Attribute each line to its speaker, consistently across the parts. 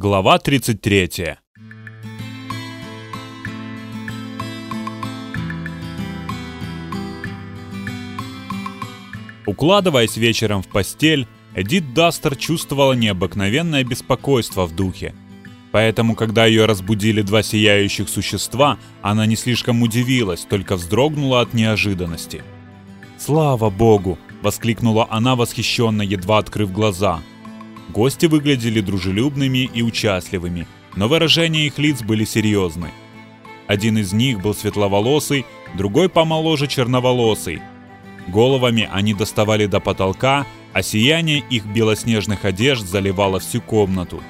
Speaker 1: Глава 33. Укладываясь вечером в постель, Эдит Дастер чувствовала необыкновенное беспокойство в духе. Поэтому, когда ее разбудили два сияющих существа, она не слишком удивилась, только вздрогнула от неожиданности. «Слава Богу!» — воскликнула она восхищенно, едва открыв глаза — Гости выглядели дружелюбными и участливыми, но выражения их лиц были серьезны. Один из них был светловолосый, другой помоложе черноволосый. Головами они доставали до потолка, а сияние их белоснежных одежд заливало всю комнату.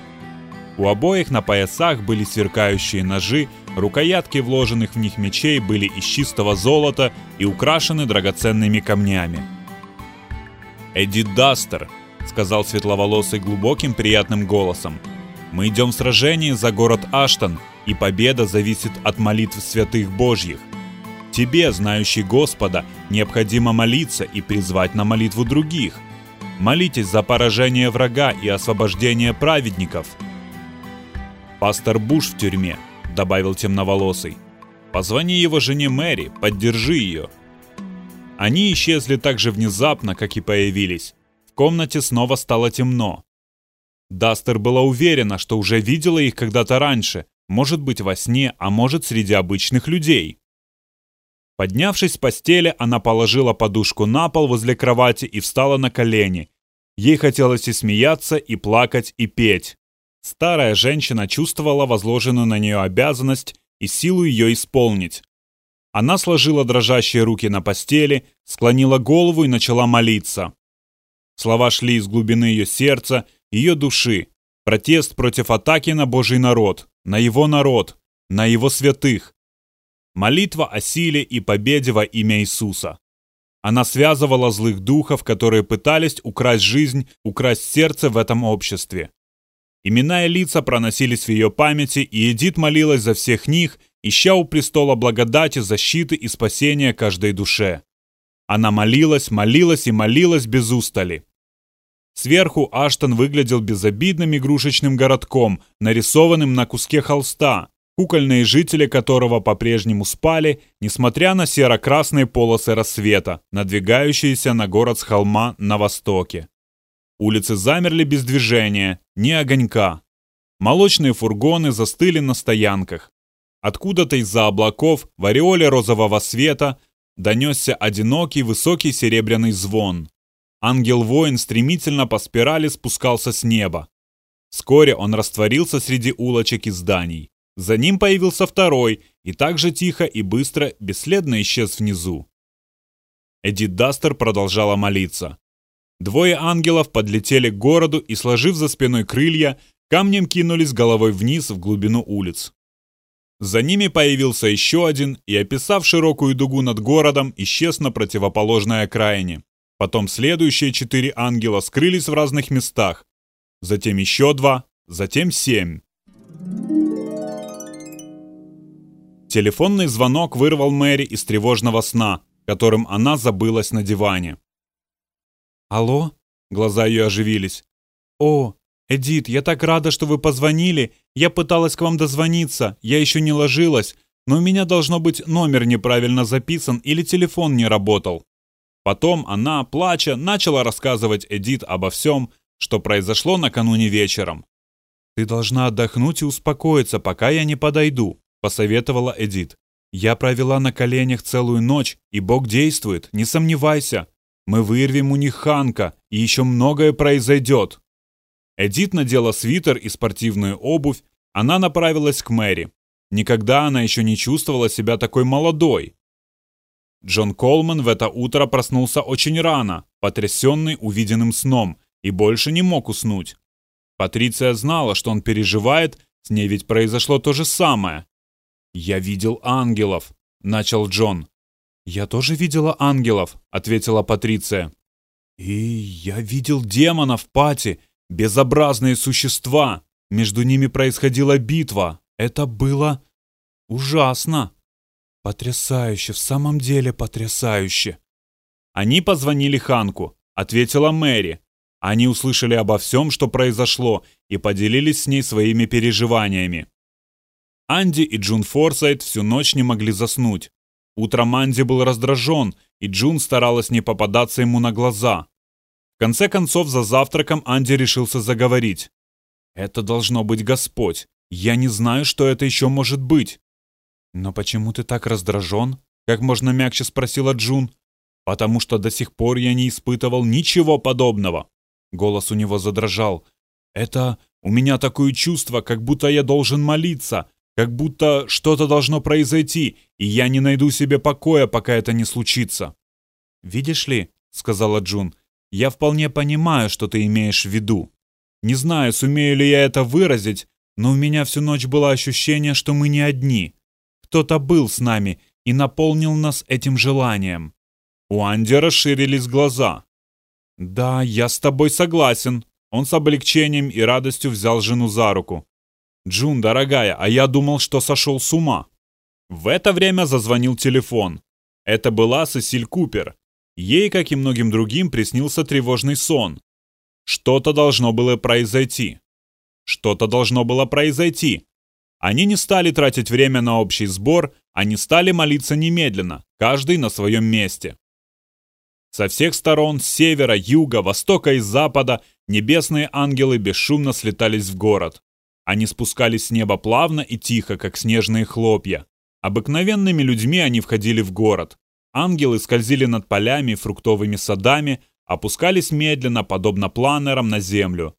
Speaker 1: У обоих на поясах были сверкающие ножи, рукоятки вложенных в них мечей были из чистого золота и украшены драгоценными камнями. Эдит Дастер, сказал светловолосый глубоким приятным голосом. «Мы идем в сражение за город Аштон, и победа зависит от молитв святых Божьих. Тебе, знающий Господа, необходимо молиться и призвать на молитву других. Молитесь за поражение врага и освобождение праведников». «Пастор Буш в тюрьме», — добавил темноволосый. «Позвони его жене Мэри, поддержи ее». Они исчезли так же внезапно, как и появились комнате снова стало темно. Дастер была уверена, что уже видела их когда-то раньше, может быть во сне, а может среди обычных людей. Поднявшись с постели, она положила подушку на пол возле кровати и встала на колени. Ей хотелось и смеяться, и плакать, и петь. Старая женщина чувствовала возложенную на нее обязанность и силу ее исполнить. Она сложила дрожащие руки на постели, склонила голову и начала молиться. Слова шли из глубины ее сердца, ее души. Протест против атаки на Божий народ, на его народ, на его святых. Молитва о силе и победе во имя Иисуса. Она связывала злых духов, которые пытались украсть жизнь, украсть сердце в этом обществе. Имена и лица проносились в ее памяти, и Эдит молилась за всех них, ища у престола благодати, защиты и спасения каждой душе. Она молилась, молилась и молилась без устали. Сверху Аштон выглядел безобидным игрушечным городком, нарисованным на куске холста, кукольные жители которого по-прежнему спали, несмотря на серо-красные полосы рассвета, надвигающиеся на город с холма на востоке. Улицы замерли без движения, ни огонька. Молочные фургоны застыли на стоянках. Откуда-то из-за облаков в ореоле розового света донесся одинокий высокий серебряный звон. Ангел-воин стремительно по спирали спускался с неба. Вскоре он растворился среди улочек и зданий. За ним появился второй, и так же тихо и быстро, бесследно исчез внизу. Эдит Дастер продолжала молиться. Двое ангелов подлетели к городу и, сложив за спиной крылья, камнем кинулись головой вниз в глубину улиц. За ними появился еще один и, описав широкую дугу над городом, исчез на противоположной окраине. Потом следующие четыре ангела скрылись в разных местах. Затем еще два, затем семь. Телефонный звонок вырвал Мэри из тревожного сна, которым она забылась на диване. «Алло?» Глаза ее оживились. «О, Эдит, я так рада, что вы позвонили. Я пыталась к вам дозвониться. Я еще не ложилась. Но у меня должно быть номер неправильно записан или телефон не работал. Потом она, плача, начала рассказывать Эдит обо всем, что произошло накануне вечером. «Ты должна отдохнуть и успокоиться, пока я не подойду», – посоветовала Эдит. «Я провела на коленях целую ночь, и Бог действует, не сомневайся. Мы вырвем у них Ханка, и еще многое произойдет». Эдит надела свитер и спортивную обувь, она направилась к Мэри. Никогда она еще не чувствовала себя такой молодой. Джон Колман в это утро проснулся очень рано, потрясенный увиденным сном, и больше не мог уснуть. Патриция знала, что он переживает, с ней ведь произошло то же самое. «Я видел ангелов», — начал Джон. «Я тоже видела ангелов», — ответила Патриция. «И я видел демонов, Пати, безобразные существа. Между ними происходила битва. Это было ужасно». Потрясающе, в самом деле потрясающе. Они позвонили Ханку, ответила Мэри. Они услышали обо всем, что произошло, и поделились с ней своими переживаниями. Анди и Джун Форсайт всю ночь не могли заснуть. Утром Анди был раздражен, и Джун старалась не попадаться ему на глаза. В конце концов, за завтраком Анди решился заговорить. «Это должно быть Господь. Я не знаю, что это еще может быть». «Но почему ты так раздражен?» — как можно мягче спросила Джун. «Потому что до сих пор я не испытывал ничего подобного». Голос у него задрожал. «Это... у меня такое чувство, как будто я должен молиться, как будто что-то должно произойти, и я не найду себе покоя, пока это не случится». «Видишь ли», — сказала Джун, — «я вполне понимаю, что ты имеешь в виду. Не знаю, сумею ли я это выразить, но у меня всю ночь было ощущение, что мы не одни. Кто-то был с нами и наполнил нас этим желанием». У Анди расширились глаза. «Да, я с тобой согласен». Он с облегчением и радостью взял жену за руку. «Джун, дорогая, а я думал, что сошел с ума». В это время зазвонил телефон. Это была Сесиль Купер. Ей, как и многим другим, приснился тревожный сон. Что-то должно было произойти. Что-то должно было произойти. Они не стали тратить время на общий сбор, они стали молиться немедленно, каждый на своем месте. Со всех сторон, с севера, юга, востока и запада, небесные ангелы бесшумно слетались в город. Они спускались с неба плавно и тихо, как снежные хлопья. Обыкновенными людьми они входили в город. Ангелы скользили над полями и фруктовыми садами, опускались медленно, подобно планерам, на землю.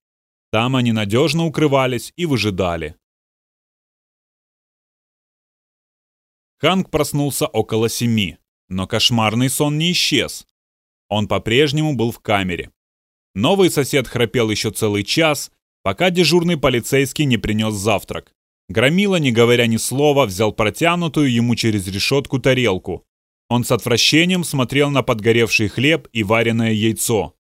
Speaker 1: Там они надежно укрывались и выжидали. Ханк проснулся около семи, но кошмарный сон не исчез. Он по-прежнему был в камере. Новый сосед храпел еще целый час, пока дежурный полицейский не принес завтрак. Громила, не говоря ни слова, взял протянутую ему через решетку тарелку. Он с отвращением смотрел на подгоревший хлеб и вареное яйцо.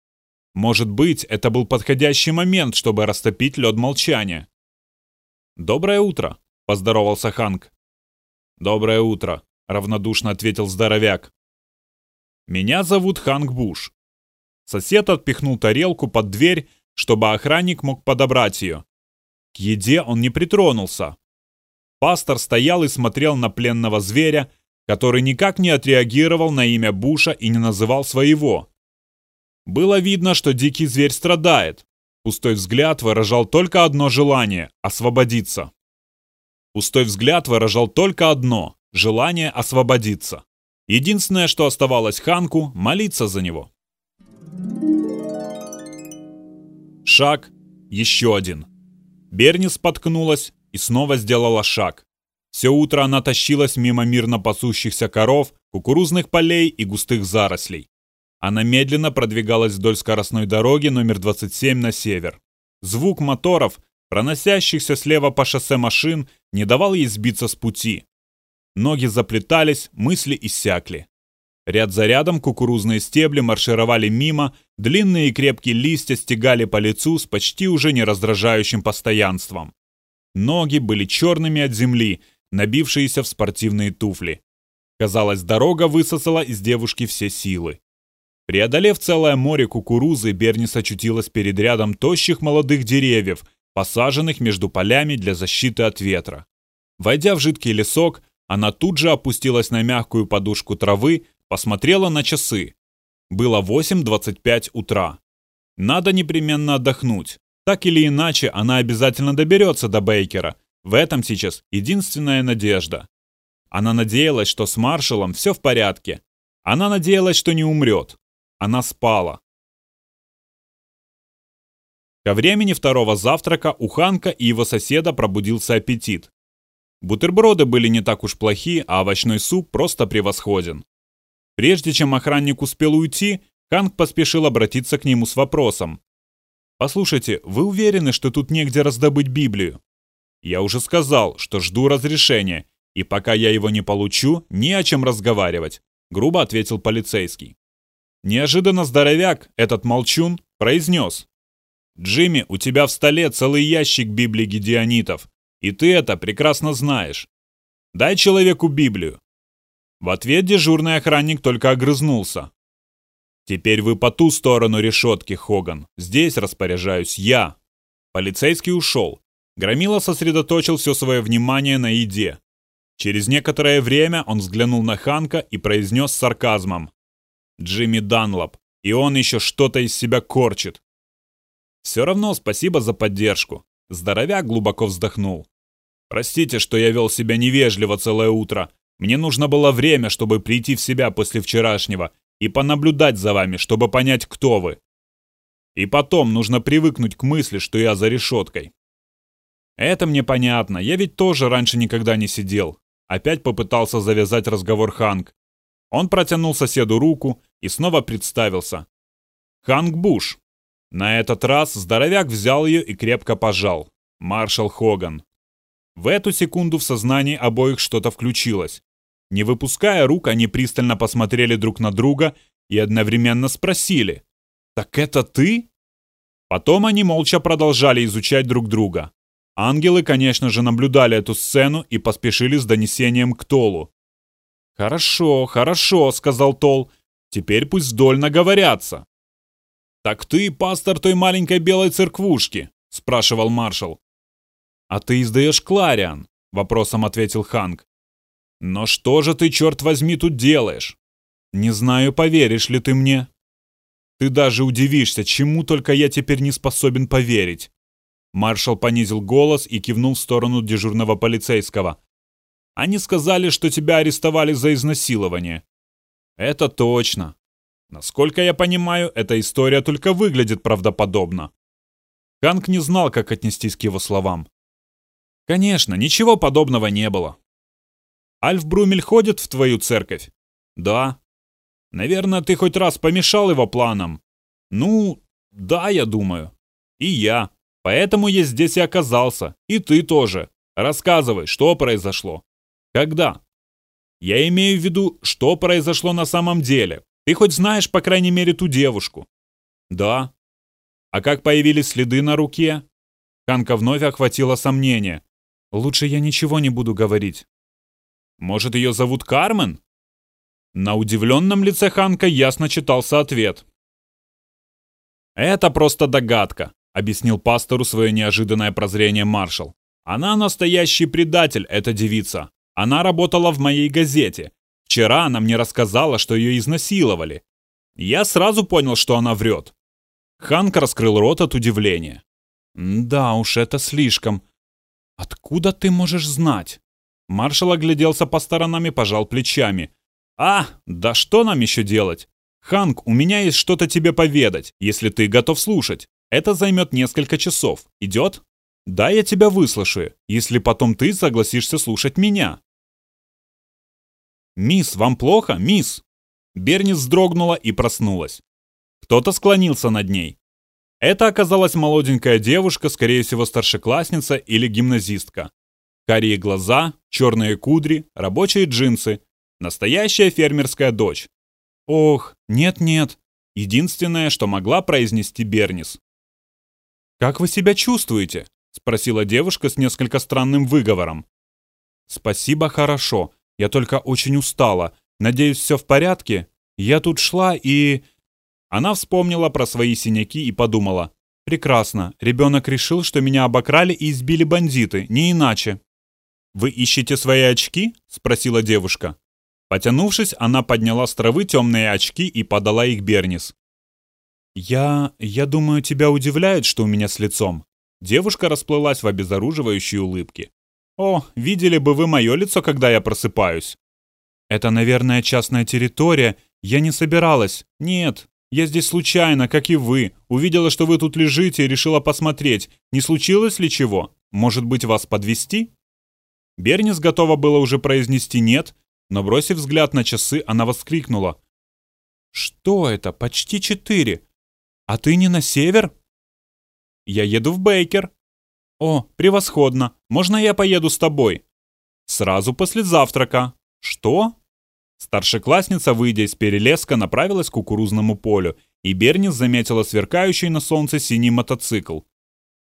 Speaker 1: Может быть, это был подходящий момент, чтобы растопить лед молчания. «Доброе утро», — поздоровался Ханк. «Доброе утро», — равнодушно ответил здоровяк. «Меня зовут Ханк Буш». Сосед отпихнул тарелку под дверь, чтобы охранник мог подобрать ее. К еде он не притронулся. Пастор стоял и смотрел на пленного зверя, который никак не отреагировал на имя Буша и не называл своего. Было видно, что дикий зверь страдает. Пустой взгляд выражал только одно желание – освободиться. Пустой взгляд выражал только одно – желание освободиться. Единственное, что оставалось Ханку – молиться за него. Шаг, еще один. Берни споткнулась и снова сделала шаг. Все утро она тащилась мимо мирно пасущихся коров, кукурузных полей и густых зарослей. Она медленно продвигалась вдоль скоростной дороги номер 27 на север. Звук моторов, проносящихся слева по шоссе машин, не давал ей сбиться с пути. Ноги заплетались, мысли иссякли. Ряд за рядом кукурузные стебли маршировали мимо, длинные и крепкие листья стегали по лицу с почти уже не раздражающим постоянством. Ноги были черными от земли, набившиеся в спортивные туфли. Казалось, дорога высосала из девушки все силы. Преодолев целое море кукурузы, Бернис очутилась перед рядом тощих молодых деревьев, посаженных между полями для защиты от ветра. Войдя в жидкий лесок, она тут же опустилась на мягкую подушку травы, посмотрела на часы. Было 8.25 утра. Надо непременно отдохнуть. Так или иначе, она обязательно доберется до Бейкера. В этом сейчас единственная надежда. Она надеялась, что с маршалом все в порядке. Она надеялась, что не умрет. Она спала. Ко времени второго завтрака у Ханка и его соседа пробудился аппетит. Бутерброды были не так уж плохи, а овощной суп просто превосходен. Прежде чем охранник успел уйти, Ханк поспешил обратиться к нему с вопросом. «Послушайте, вы уверены, что тут негде раздобыть Библию?» «Я уже сказал, что жду разрешения, и пока я его не получу, не о чем разговаривать», — грубо ответил полицейский. Неожиданно здоровяк, этот молчун, произнес. «Джимми, у тебя в столе целый ящик Библии Гедеонитов. И ты это прекрасно знаешь. Дай человеку Библию. В ответ дежурный охранник только огрызнулся. Теперь вы по ту сторону решетки, Хоган. Здесь распоряжаюсь я. Полицейский ушел. Громила сосредоточил все свое внимание на еде. Через некоторое время он взглянул на Ханка и произнес с сарказмом. «Джимми Данлоп, и он еще что-то из себя корчит». «Все равно спасибо за поддержку». Здоровяк глубоко вздохнул. «Простите, что я вел себя невежливо целое утро. Мне нужно было время, чтобы прийти в себя после вчерашнего и понаблюдать за вами, чтобы понять, кто вы. И потом нужно привыкнуть к мысли, что я за решеткой. «Это мне понятно, я ведь тоже раньше никогда не сидел». Опять попытался завязать разговор Ханк. Он протянул соседу руку и снова представился. «Ханк Буш». На этот раз здоровяк взял ее и крепко пожал. Маршал Хоган. В эту секунду в сознании обоих что-то включилось. Не выпуская рук, они пристально посмотрели друг на друга и одновременно спросили. «Так это ты?» Потом они молча продолжали изучать друг друга. Ангелы, конечно же, наблюдали эту сцену и поспешили с донесением к Толу. «Хорошо, хорошо», — сказал Тол. «Теперь пусть вдольно говорятся». «Так ты пастор той маленькой белой церквушки?» — спрашивал маршал. «А ты издаешь Клариан?» — вопросом ответил Ханк. «Но что же ты, черт возьми, тут делаешь?» «Не знаю, поверишь ли ты мне». «Ты даже удивишься, чему только я теперь не способен поверить. Маршал понизил голос и кивнул в сторону дежурного полицейского. «Они сказали, что тебя арестовали за изнасилование». «Это точно. Насколько я понимаю, эта история только выглядит правдоподобно». Ханк не знал, как отнестись к его словам. «Конечно, ничего подобного не было». «Альф Брумель ходит в твою церковь?» «Да». «Наверное, ты хоть раз помешал его планам?» «Ну, да, я думаю». «И я». Поэтому я здесь и оказался. И ты тоже. Рассказывай, что произошло. Когда? Я имею в виду, что произошло на самом деле. Ты хоть знаешь, по крайней мере, ту девушку? Да. А как появились следы на руке? Ханка вновь охватило сомнение. Лучше я ничего не буду говорить. Может, ее зовут Кармен? На удивленном лице Ханка ясно читался ответ. Это просто догадка объяснил пастору свое неожиданное прозрение маршал. Она настоящий предатель, эта девица. Она работала в моей газете. Вчера она мне рассказала, что ее изнасиловали. Я сразу понял, что она врет. Ханк раскрыл рот от удивления. «Да уж, это слишком. Откуда ты можешь знать?» Маршал огляделся по сторонам и пожал плечами. «А, да что нам еще делать? Ханк, у меня есть что-то тебе поведать, если ты готов слушать. Это займет несколько часов. Идет? Да, я тебя выслушаю, если потом ты согласишься слушать меня. «Мисс, вам плохо, мисс?» Бернис вздрогнула и проснулась. Кто-то склонился над ней. Это оказалась молоденькая девушка, скорее всего старшеклассница или гимназистка. Карие глаза, черные кудри, рабочие джинсы. Настоящая фермерская дочь. Ох, нет-нет. Единственное, что могла произнести Бернис. «Как вы себя чувствуете?» — спросила девушка с несколько странным выговором. «Спасибо, хорошо. Я только очень устала. Надеюсь, все в порядке? Я тут шла и...» Она вспомнила про свои синяки и подумала. «Прекрасно. Ребенок решил, что меня обокрали и избили бандиты, не иначе». «Вы ищете свои очки?» — спросила девушка. Потянувшись, она подняла с травы темные очки и подала их Бернис. «Я... я думаю, тебя удивляет, что у меня с лицом». Девушка расплылась в обезоруживающей улыбке. «О, видели бы вы мое лицо, когда я просыпаюсь?» «Это, наверное, частная территория. Я не собиралась. Нет, я здесь случайно, как и вы. Увидела, что вы тут лежите и решила посмотреть, не случилось ли чего. Может быть, вас подвести? Бернис готова была уже произнести «нет», но, бросив взгляд на часы, она воскликнула. «Что это? Почти четыре. «А ты не на север?» «Я еду в Бейкер». «О, превосходно. Можно я поеду с тобой?» «Сразу после завтрака». «Что?» Старшеклассница, выйдя из перелеска, направилась к кукурузному полю, и Бернис заметила сверкающий на солнце синий мотоцикл.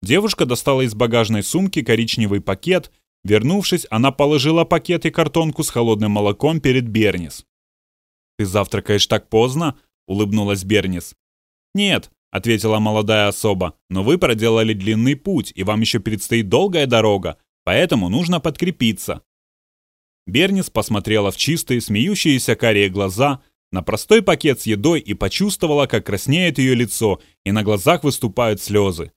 Speaker 1: Девушка достала из багажной сумки коричневый пакет. Вернувшись, она положила пакет и картонку с холодным молоком перед Бернис. «Ты завтракаешь так поздно? — улыбнулась Бернис. «Нет», — ответила молодая особа, «но вы проделали длинный путь, и вам еще предстоит долгая дорога, поэтому нужно подкрепиться». Бернис посмотрела в чистые, смеющиеся карие глаза, на простой пакет с едой и почувствовала, как краснеет ее лицо, и на глазах выступают слезы.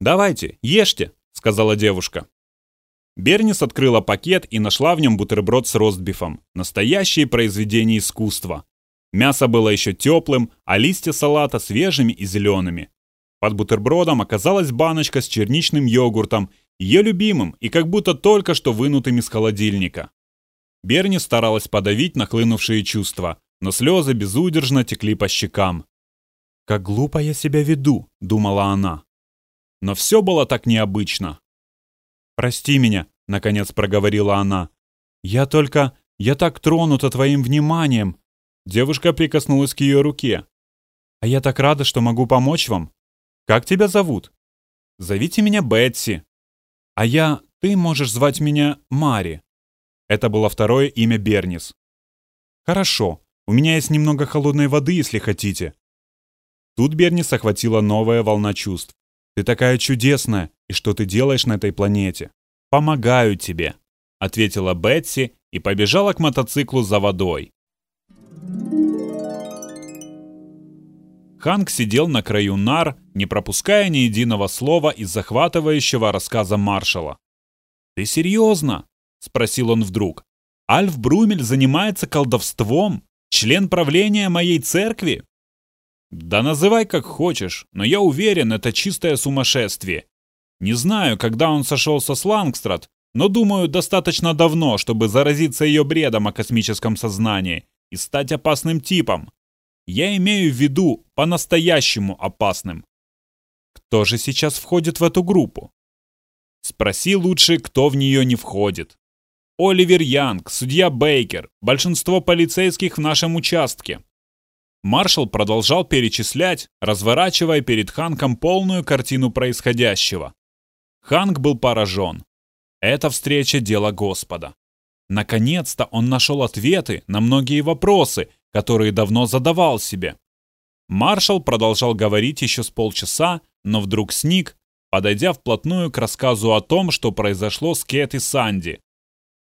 Speaker 1: «Давайте, ешьте», — сказала девушка. Бернис открыла пакет и нашла в нем бутерброд с ростбифом. Настоящее произведение искусства. Мясо было еще теплым, а листья салата свежими и зелеными. Под бутербродом оказалась баночка с черничным йогуртом, ее любимым и как будто только что вынутым из холодильника. Берни старалась подавить нахлынувшие чувства, но слезы безудержно текли по щекам. «Как глупо я себя веду», — думала она. Но все было так необычно. «Прости меня», — наконец проговорила она. «Я только... Я так тронута твоим вниманием». Девушка прикоснулась к ее руке. «А я так рада, что могу помочь вам. Как тебя зовут?» «Зовите меня Бетси». «А я... Ты можешь звать меня Мари». Это было второе имя Бернис. «Хорошо. У меня есть немного холодной воды, если хотите». Тут Бернис охватила новая волна чувств. «Ты такая чудесная, и что ты делаешь на этой планете?» «Помогаю тебе», — ответила Бетси и побежала к мотоциклу за водой. Ханк сидел на краю нар, не пропуская ни единого слова из захватывающего рассказа маршала. «Ты серьезно?» — спросил он вдруг. «Альф Брумель занимается колдовством? Член правления моей церкви?» «Да называй как хочешь, но я уверен, это чистое сумасшествие. Не знаю, когда он сошелся с Лангстрад, но думаю, достаточно давно, чтобы заразиться ее бредом о космическом сознании и стать опасным типом. Я имею в виду по-настоящему опасным. Кто же сейчас входит в эту группу? Спроси лучше, кто в нее не входит. Оливер Янг, судья Бейкер, большинство полицейских в нашем участке. Маршал продолжал перечислять, разворачивая перед Ханком полную картину происходящего. Ханк был поражен. Эта встреча – дело Господа. Наконец-то он нашел ответы на многие вопросы, которые давно задавал себе. Маршал продолжал говорить еще с полчаса, но вдруг сник, подойдя вплотную к рассказу о том, что произошло с Кет и Санди.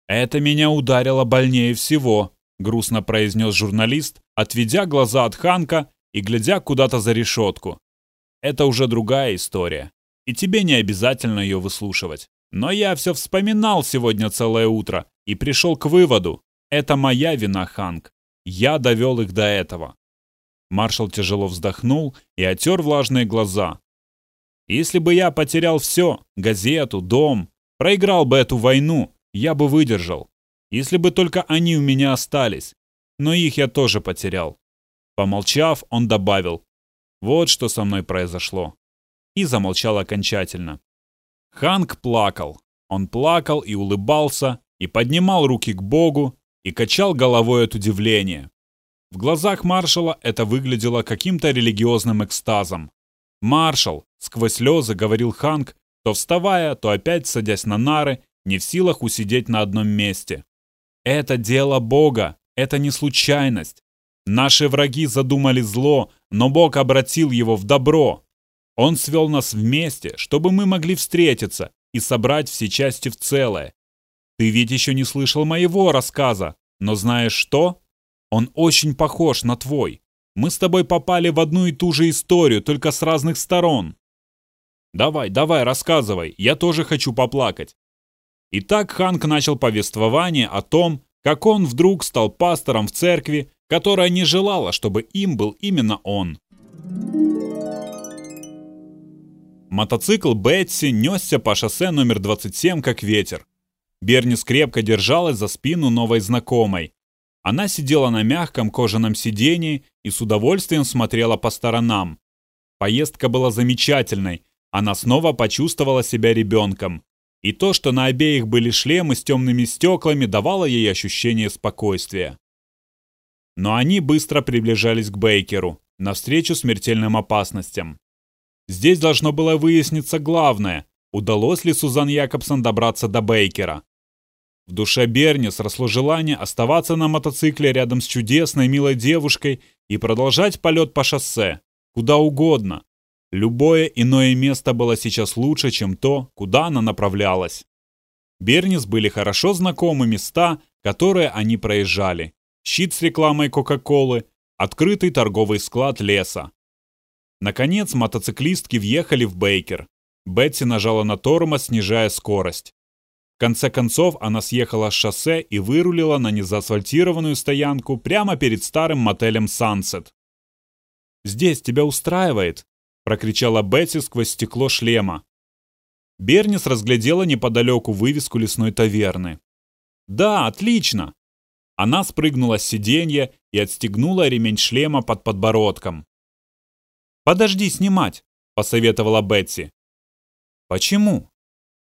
Speaker 1: «Это меня ударило больнее всего», — грустно произнес журналист, отведя глаза от Ханка и глядя куда-то за решетку. «Это уже другая история, и тебе не обязательно ее выслушивать. Но я все вспоминал сегодня целое утро и пришел к выводу, это моя вина, Ханк. Я довел их до этого. Маршал тяжело вздохнул и отер влажные глаза. Если бы я потерял все, газету, дом, проиграл бы эту войну, я бы выдержал. Если бы только они у меня остались. Но их я тоже потерял. Помолчав, он добавил. Вот что со мной произошло. И замолчал окончательно. Ханк плакал. Он плакал и улыбался, и поднимал руки к Богу, и качал головой от удивления. В глазах маршала это выглядело каким-то религиозным экстазом. «Маршал!» — сквозь слезы говорил Ханк, то вставая, то опять садясь на нары, не в силах усидеть на одном месте. «Это дело Бога, это не случайность. Наши враги задумали зло, но Бог обратил его в добро. Он свел нас вместе, чтобы мы могли встретиться и собрать все части в целое. Ты ведь еще не слышал моего рассказа, но знаешь что? Он очень похож на твой. Мы с тобой попали в одну и ту же историю, только с разных сторон. Давай, давай, рассказывай, я тоже хочу поплакать. Итак, Ханк начал повествование о том, как он вдруг стал пастором в церкви, которая не желала, чтобы им был именно он. Мотоцикл Бетси несся по шоссе номер 27 как ветер. Бернис крепко держалась за спину новой знакомой. Она сидела на мягком кожаном сидении и с удовольствием смотрела по сторонам. Поездка была замечательной, она снова почувствовала себя ребенком. И то, что на обеих были шлемы с темными стеклами, давало ей ощущение спокойствия. Но они быстро приближались к Бейкеру, навстречу смертельным опасностям. Здесь должно было выясниться главное, удалось ли Сузан Якобсон добраться до Бейкера. В душе Бернис росло желание оставаться на мотоцикле рядом с чудесной милой девушкой и продолжать полет по шоссе, куда угодно. Любое иное место было сейчас лучше, чем то, куда она направлялась. Бернис были хорошо знакомы места, которые они проезжали. Щит с рекламой Кока-Колы, открытый торговый склад леса. Наконец мотоциклистки въехали в Бейкер. Бетси нажала на тормоз, снижая скорость. В конце концов она съехала с шоссе и вырулила на незаасфальтированную стоянку прямо перед старым мотелем «Сансет». «Здесь тебя устраивает?» – прокричала Бетси сквозь стекло шлема. Бернис разглядела неподалеку вывеску лесной таверны. «Да, отлично!» Она спрыгнула с сиденья и отстегнула ремень шлема под подбородком. «Подожди снимать», – посоветовала Бетси. «Почему?»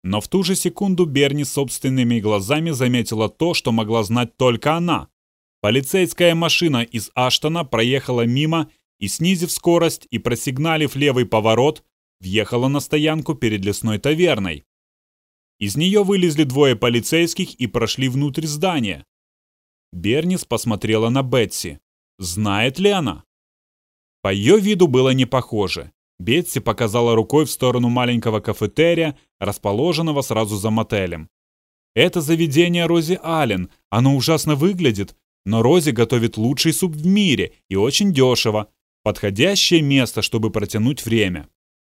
Speaker 1: Но в ту же секунду Берни собственными глазами заметила то, что могла знать только она. Полицейская машина из Аштона проехала мимо и, снизив скорость и просигналив левый поворот, въехала на стоянку перед лесной таверной. Из нее вылезли двое полицейских и прошли внутрь здания. Бернис посмотрела на Бетси. Знает ли она? По ее виду было не похоже. Бетси показала рукой в сторону маленького кафетерия, расположенного сразу за мотелем. «Это заведение Рози Аллен. Оно ужасно выглядит, но Рози готовит лучший суп в мире и очень дешево. Подходящее место, чтобы протянуть время».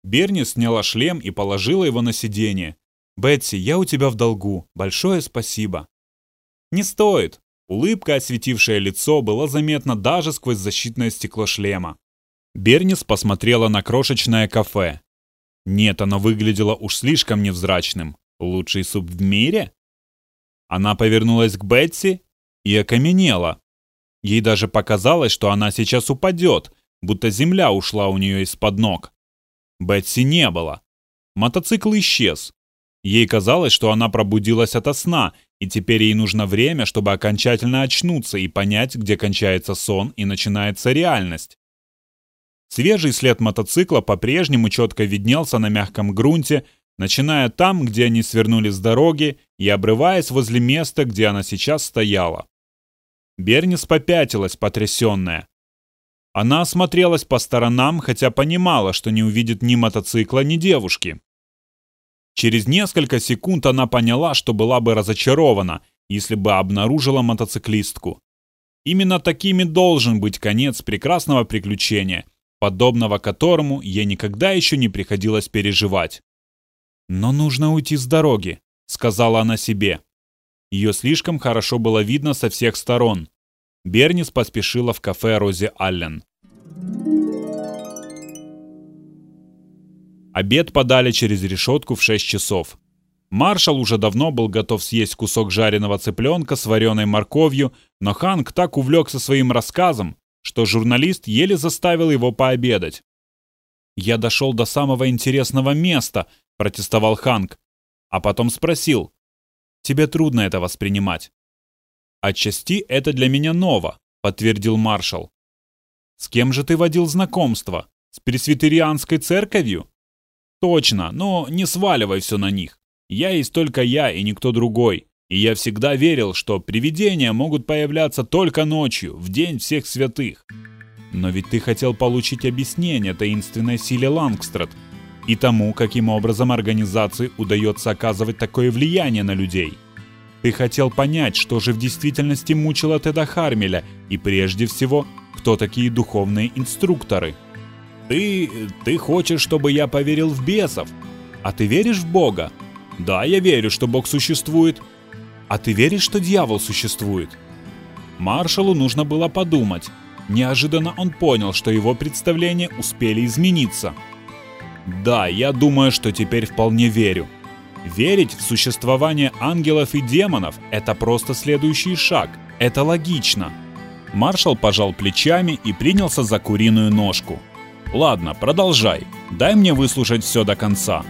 Speaker 1: Берни сняла шлем и положила его на сиденье. «Бетси, я у тебя в долгу. Большое спасибо». «Не стоит». Улыбка, осветившая лицо, была заметна даже сквозь защитное стекло шлема. Бернис посмотрела на крошечное кафе. Нет, оно выглядело уж слишком невзрачным. Лучший суп в мире? Она повернулась к Бетси и окаменела. Ей даже показалось, что она сейчас упадет, будто земля ушла у нее из-под ног. Бетси не было. Мотоцикл исчез. Ей казалось, что она пробудилась ото сна, и теперь ей нужно время, чтобы окончательно очнуться и понять, где кончается сон и начинается реальность. Свежий след мотоцикла по-прежнему четко виднелся на мягком грунте, начиная там, где они свернули с дороги, и обрываясь возле места, где она сейчас стояла. Бернис попятилась, потрясенная. Она осмотрелась по сторонам, хотя понимала, что не увидит ни мотоцикла, ни девушки. Через несколько секунд она поняла, что была бы разочарована, если бы обнаружила мотоциклистку. Именно такими должен быть конец прекрасного приключения – подобного которому ей никогда еще не приходилось переживать. «Но нужно уйти с дороги», — сказала она себе. Ее слишком хорошо было видно со всех сторон. Бернис поспешила в кафе Рози Аллен. Обед подали через решетку в 6 часов. Маршал уже давно был готов съесть кусок жареного цыпленка с вареной морковью, но Ханк так увлекся своим рассказом, что журналист еле заставил его пообедать. «Я дошел до самого интересного места», — протестовал Ханк, а потом спросил. «Тебе трудно это воспринимать». «Отчасти это для меня ново», — подтвердил маршал. «С кем же ты водил знакомство? С пресвитерианской церковью?» «Точно, но не сваливай все на них. Я есть только я и никто другой. И я всегда верил, что привидения могут появляться только ночью, в день всех святых. Но ведь ты хотел получить объяснение таинственной силе Лангстрад и тому, каким образом организации удается оказывать такое влияние на людей. Ты хотел понять, что же в действительности мучило Теда Хармеля и прежде всего, кто такие духовные инструкторы. Ты... ты хочешь, чтобы я поверил в бесов? А ты веришь в Бога? Да, я верю, что Бог существует, «А ты веришь, что дьявол существует?» Маршалу нужно было подумать. Неожиданно он понял, что его представления успели измениться. «Да, я думаю, что теперь вполне верю. Верить в существование ангелов и демонов – это просто следующий шаг. Это логично». Маршал пожал плечами и принялся за куриную ножку. «Ладно, продолжай. Дай мне выслушать все до конца».